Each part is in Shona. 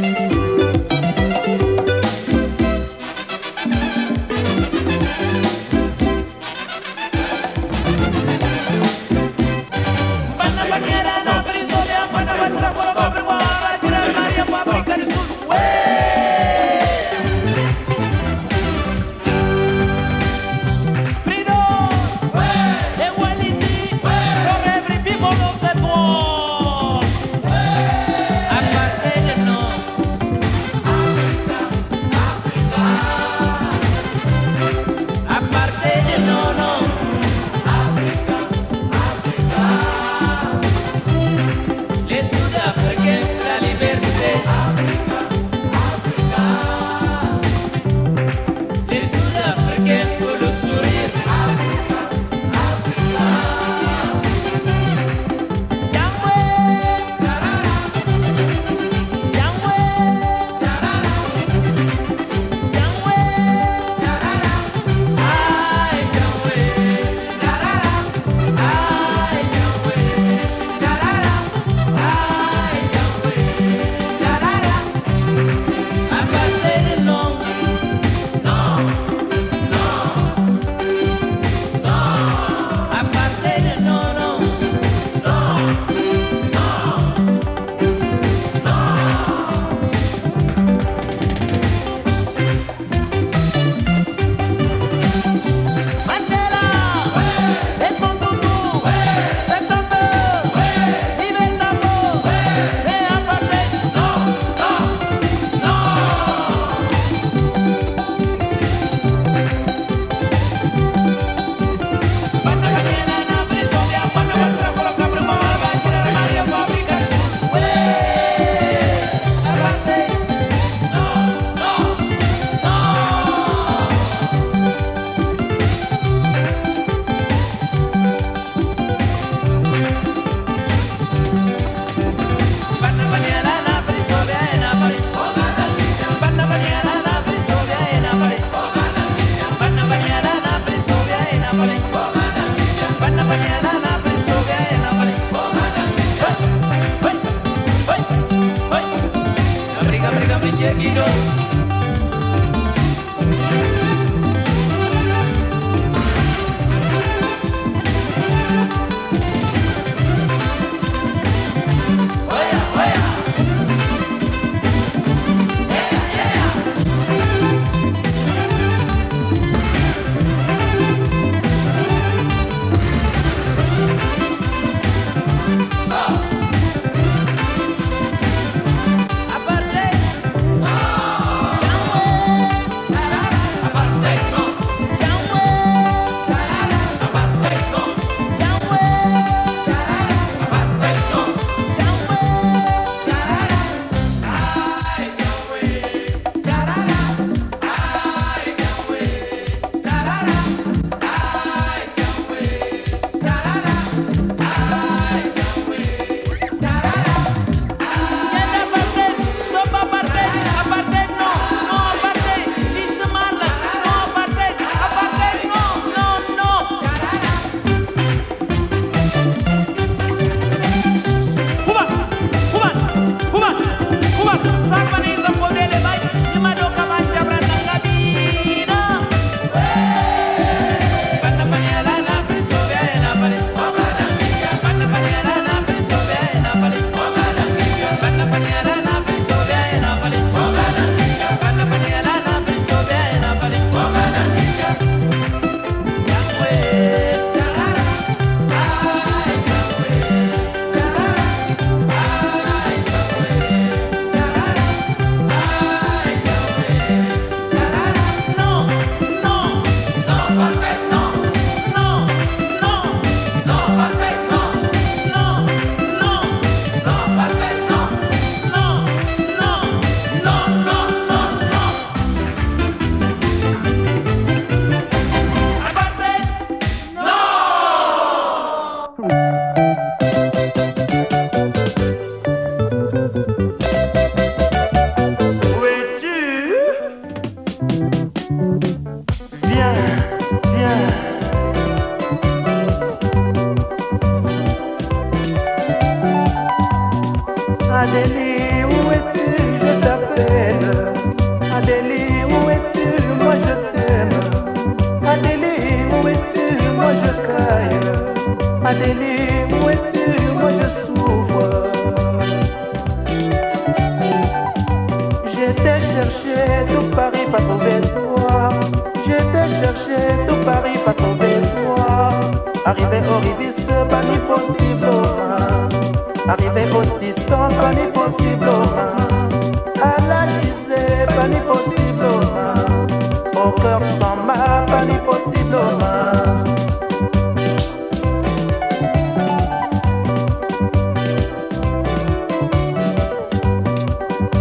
Thank you.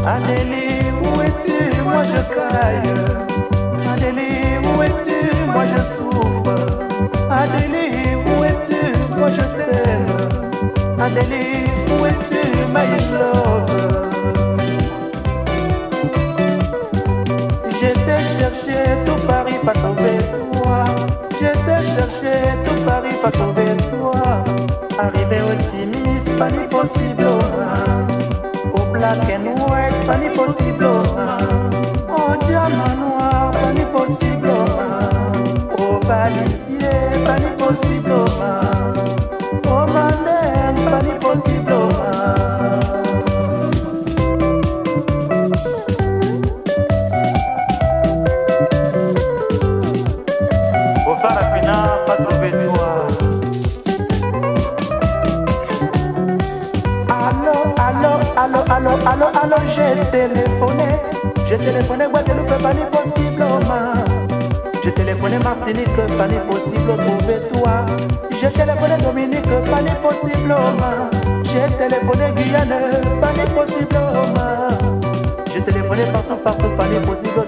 Adélie, où es-tu Moi je caille. Adélie, où es-tu Moi je souffre. Adélie, où es-tu Moi je t'aime. Adélie, où es-tu ma love. Je t'ai cherché, tout Paris pas tombé toi. Je t'ai cherché, tout Paris pas tombé toi. Arrivé au Timis, pas impossible I can work, but impossible. Oh, German. pas n'est possible trouver toi. J'ai téléphoné Dominique, pas n'est possible, J'ai téléphoné Guyane, pas n'est possible, J'ai téléphoné partout, partout, pas n'est possible.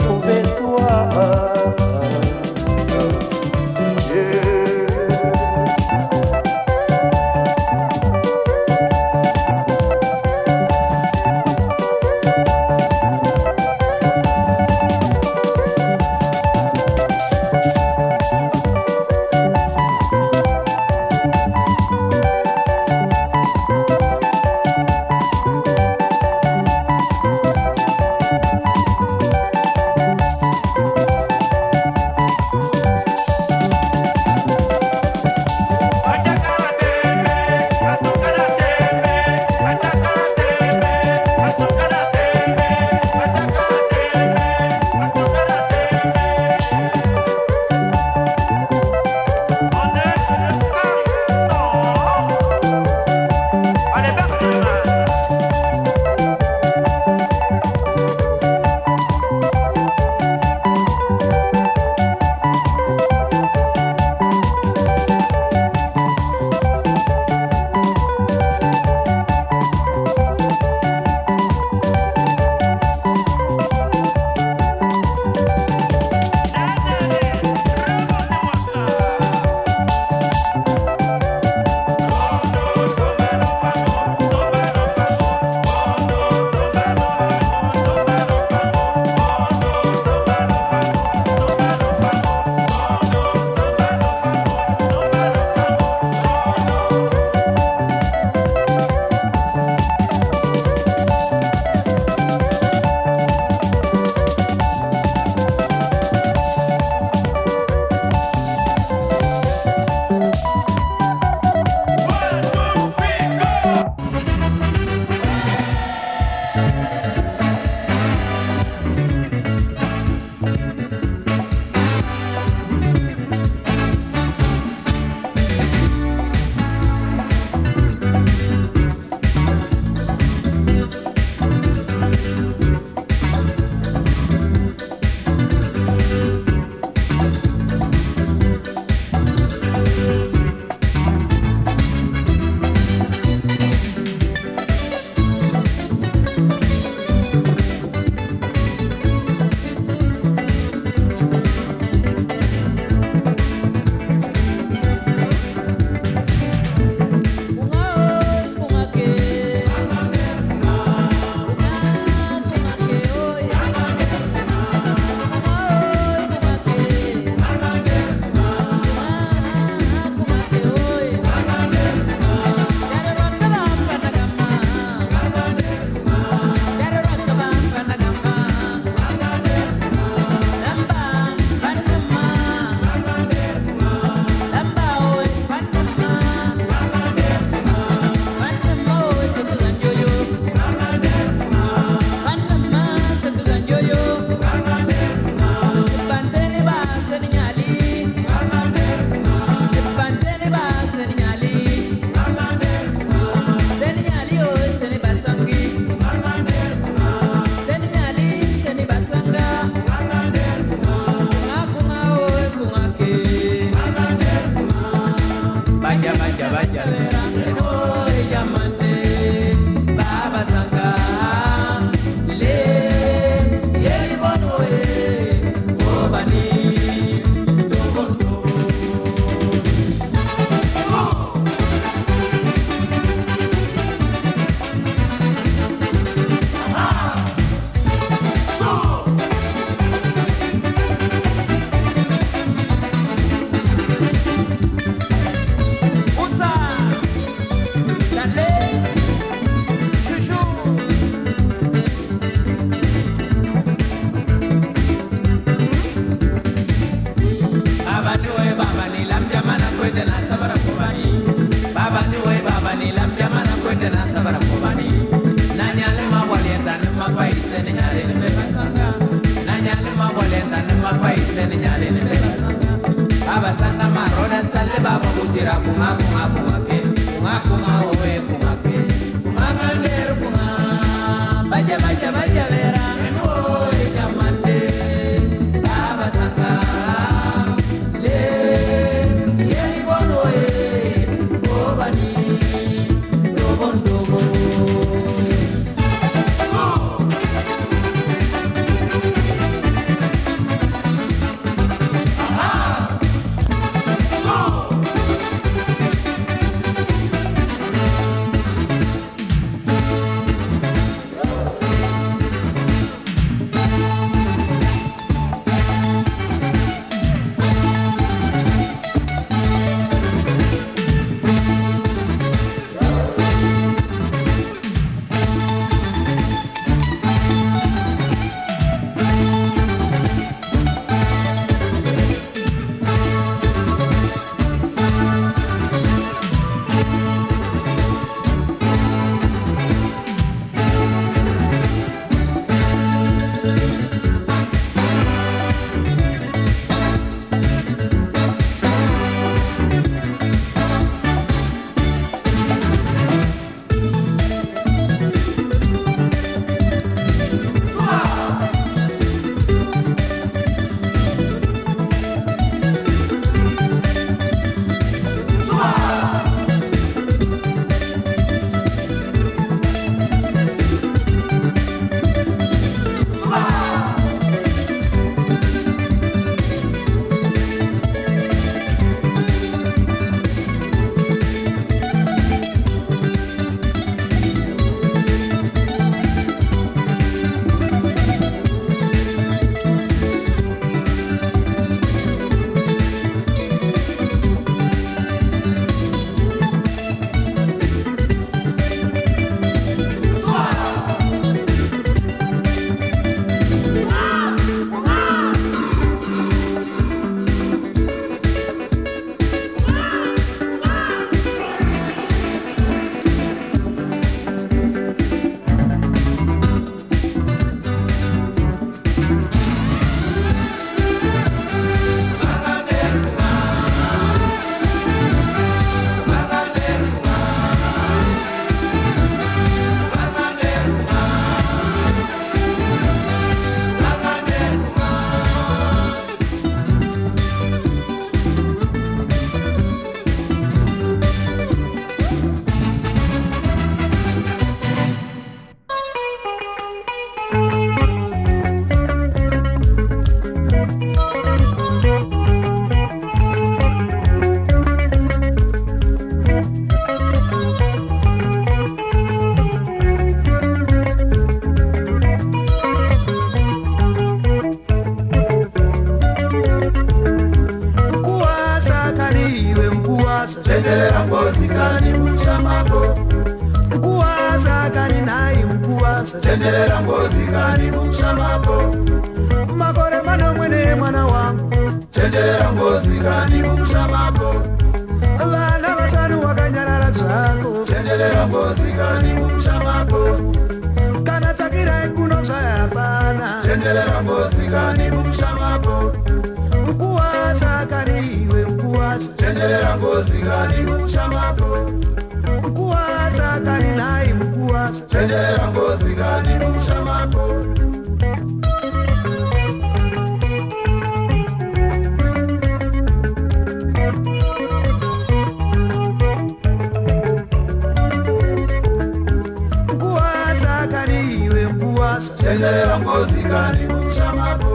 mozikani muchamako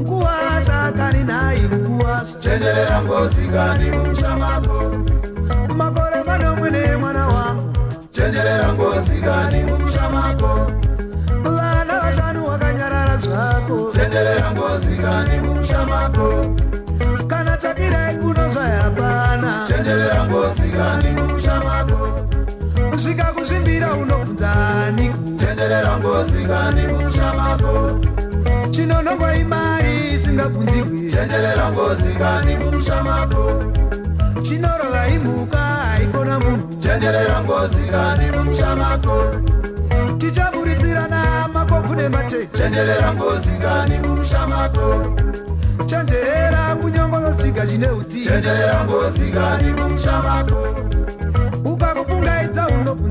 nguva sakani nai nguva chenderera ngozikani muchamako makore pano mwene mwana wangu chenderera ngozikani muchamako vana vashanu wakanyarara zvako chenderera ngozikani muchamako kana chakirai kuno zvayapana chenderera ngozikani muchamako kusvika kuzvimbira unobvunza anikuchenderero chinonongwa imari isingabvunziwiko chinorova imhuka haikona munhuko tichaburitsirana makopfu nematemako chanjerera kunyongonosviga chine utiko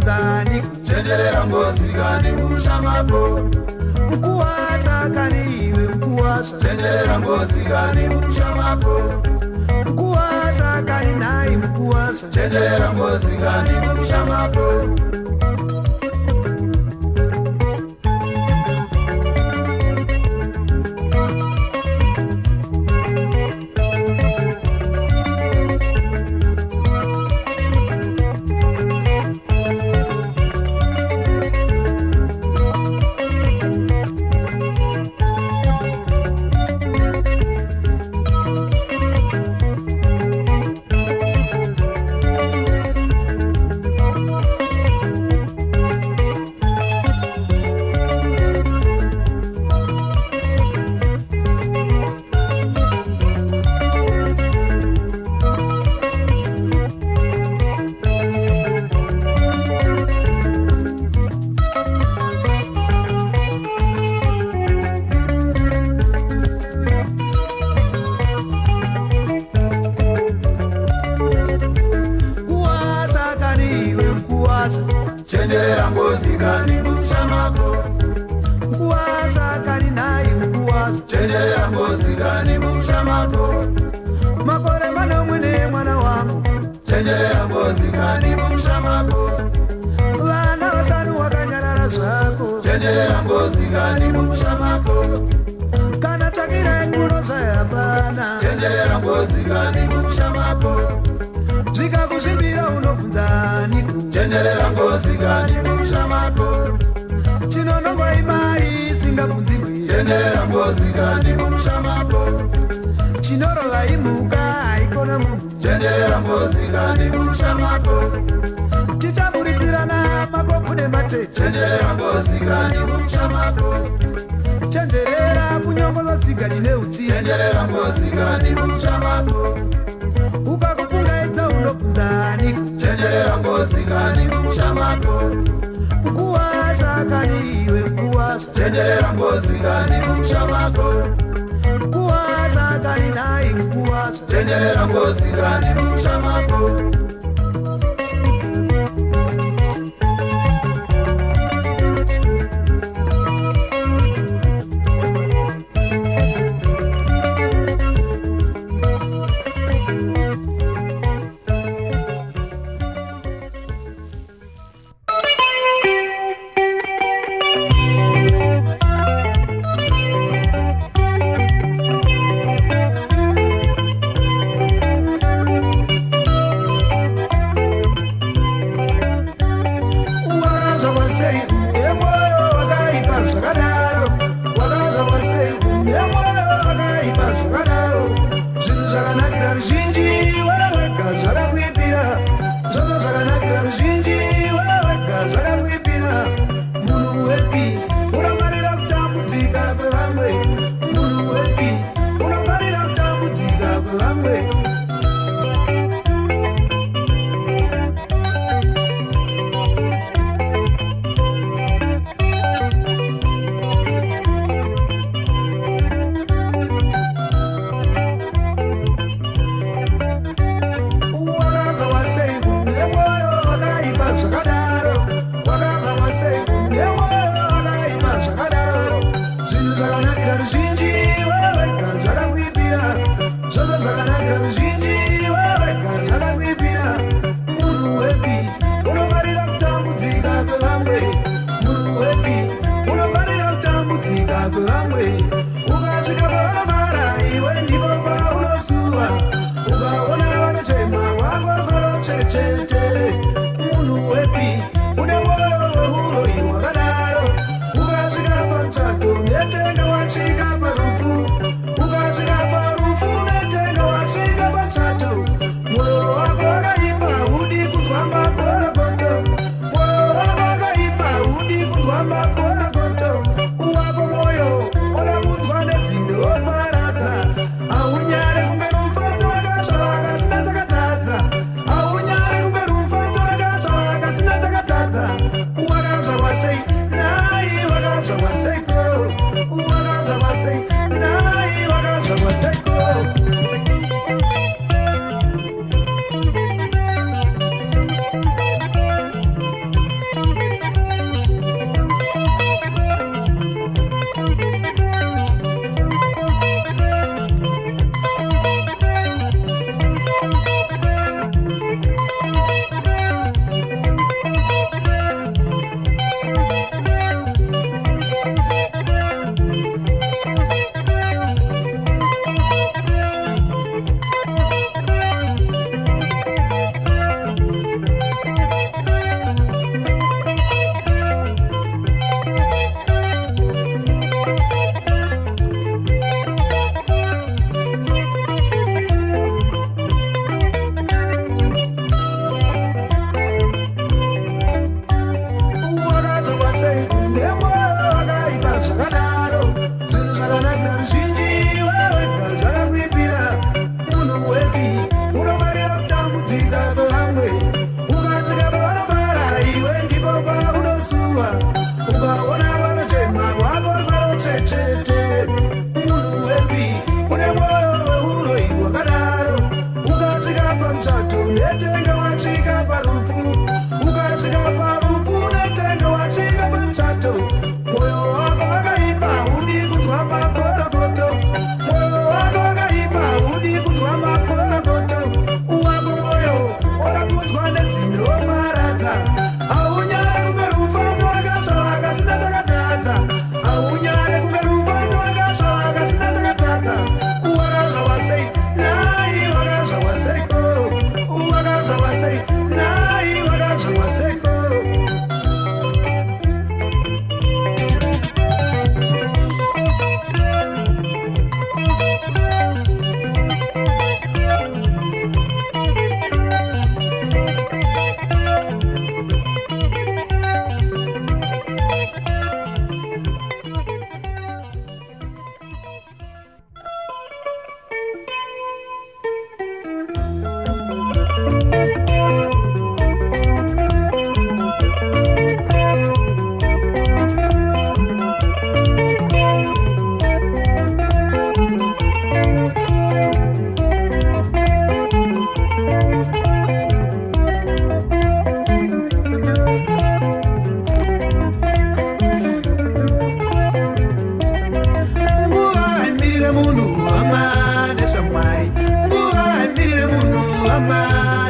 mudzani kuchenjerera ngozikani mushamago mukuwasha kani iwe mukuwasha chenjerera ngozikani mushamago mukuwasha kani nai mukuwasha chenjerera ngozikani mushamago ngozingani kurusha mako tichaburitirana makoku nematechenjerera ngozingani kurusha mako chenjerera kunyongoza dzigani neutienjerera ngozingani kurusha mako ukakufungaidza unobvunzani kuchenjerera ngozingani kurusha mako kuwasha kani iwe kuwasha chenjerera ngozingani kurusha mako mwari nai nguwa chenyerera ngozi ngani muchamago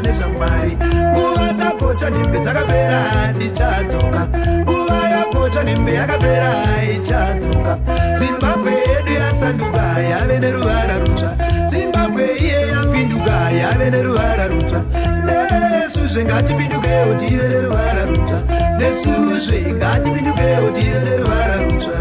nezvamwari nguva dzagocha nhembe dzakapera hatichadzoka nguva yagocha nhembe yakapera haichadzoka zimbabwe yedu yasanduka yave neruvara rutsva zimbabwe iye yapinduka yave neruvara rutsva nesuzve ngatipindukewo tive neruvara rutsva nesuzve ngatipindukewo tive neruvara rutsva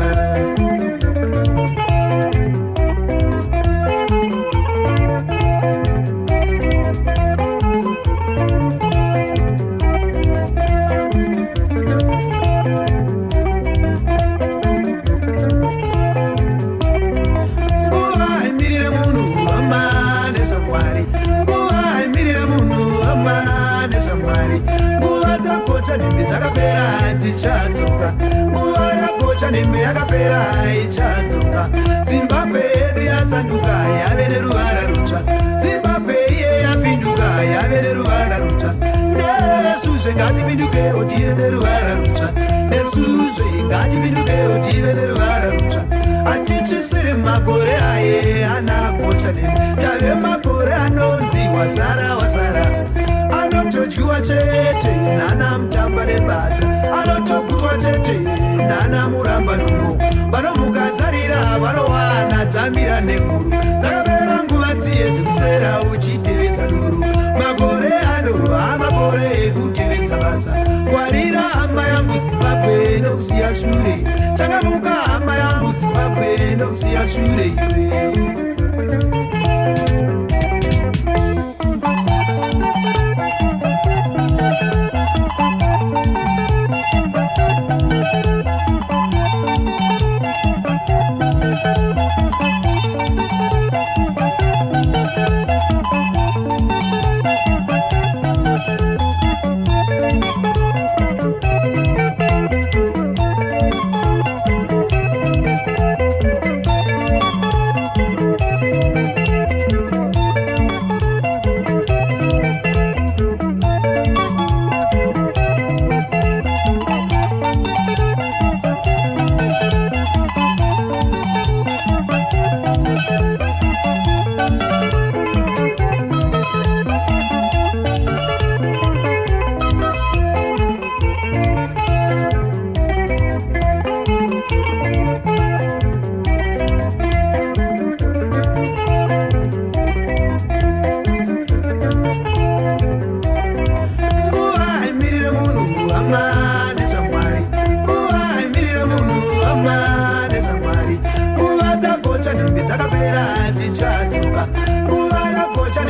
haichadzoka nguva yakocha nembe yakapera haichadzoka zimbabwe yedu yasanduka yave neruvara rutsva zimbabwe iye yapinduka yave neruvara rutsva nesuzve ngatipindukeo tive neruvara rutsva nesuzve ngatipindukeo tive neruvara rutsva hatitsvisiri makore aye anakocha nembe tave makore anonzi wazara wazara anodyiwa chete nana mutamba nembadza anotokutwa chete nana muramba nuno vanomukadzarira vanowana dzamira nenguru dzakapera nguva dziye dzekuswera uchitevedza duru makore ano amakore ekutevedza basa kwarira hamba yangu zimbabwe nokusiya shure changamuka hamba yangu zimbabwe nokusiya shure iwe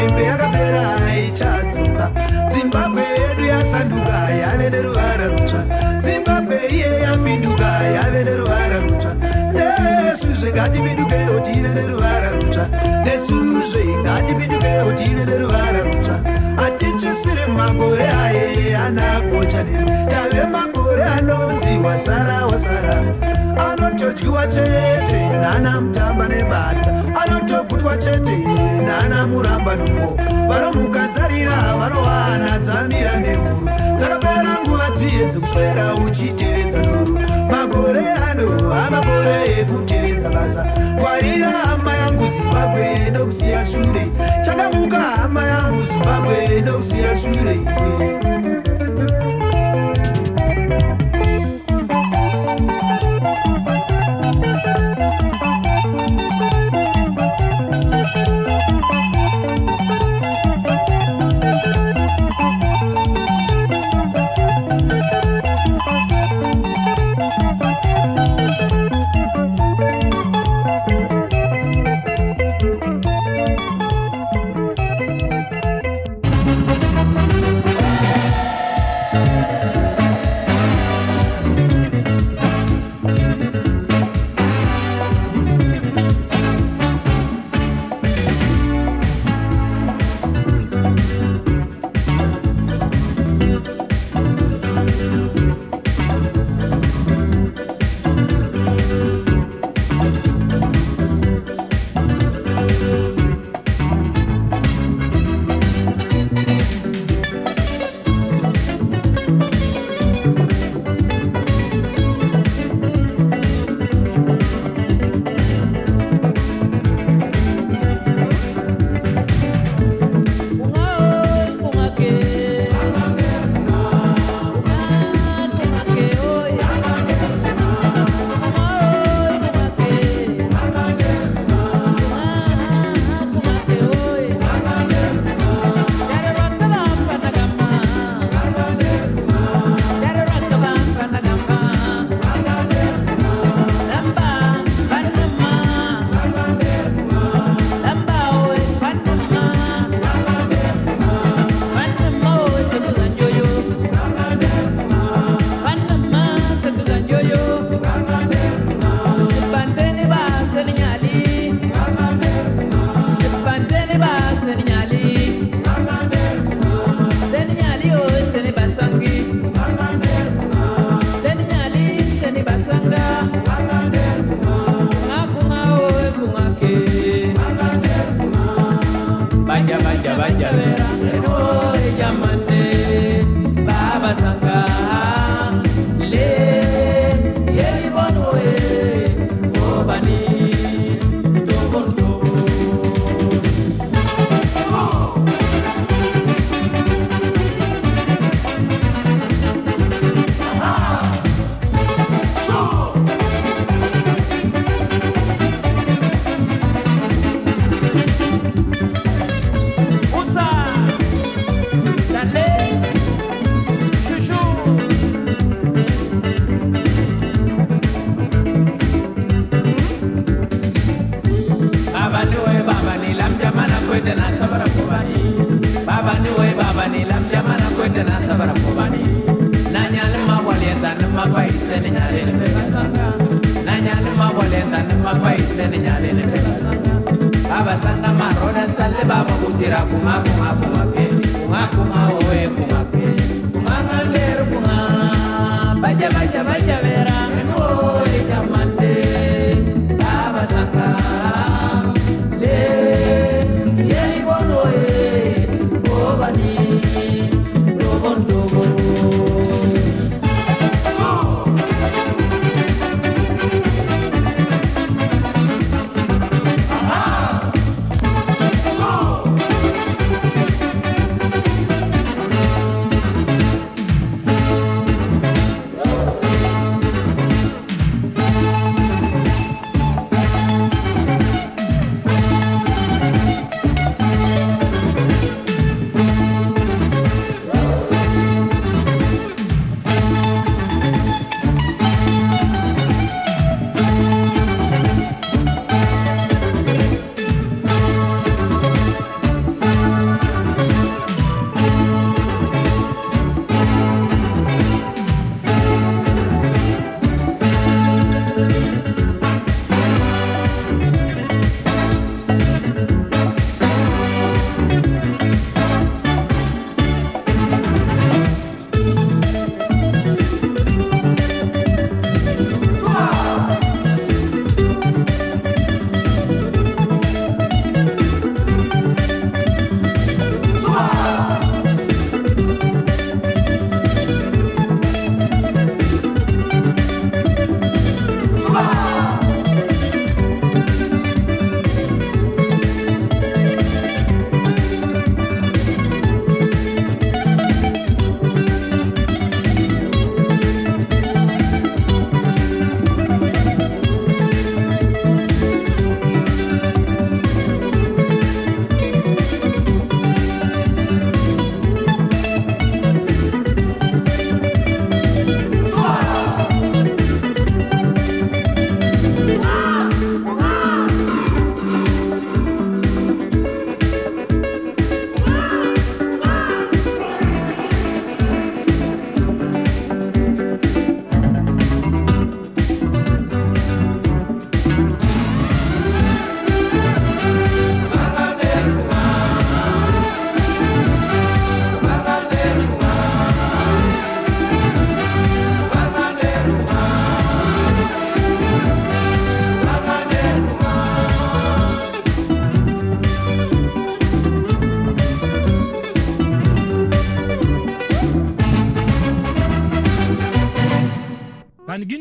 mimbe yakapera haichadzoka zimbabwe yedu yasanduka yave neruvara rutsva zimbabwe iye yapinduka yave neruvara rutsva nesu zvengatipindukeo tive neruvara rutsva nesuzve ngatipindukeo tive neruvara rutsva hatichisiri makore aye anagochanema tave makore anonzi wasara wasarama anotodyiwa chete nana mutamba nebatsa anotokutwa chete nana muramba nungo vanomukadzarira vanowana dzamira nemuru dzakapera nguva dziye dzekuswera uchitevedza nuru magore ano amagore ekutevedza basa kwarira hama yangu zimbabwe nokusiya shure changamuka hama yangu zimbabwe nokusiya shure yeah. Thank you.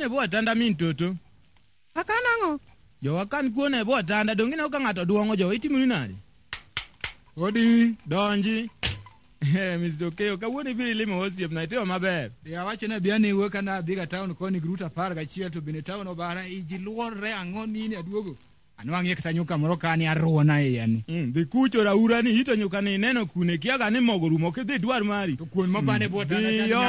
kuone bo atanda min toto akan ang'o jo akan kuone bo atanda dong ineo ka ng'ato duong'o jo itimoni nade odi donji mistokeo kawuono ibiri limo osiepna itimo maber awachone biani wuokana adhiga taon koni grut apar gachiel to bende taon obara ijiluorre ang'o nini aduogo anwang'e kata nyuka moro kani aruona iyani e mm, dhi kucho raura ni ito nyukani ineno kune kiaga ni mogo rumo kidhi dwar mari to kuon mabane bwotadhi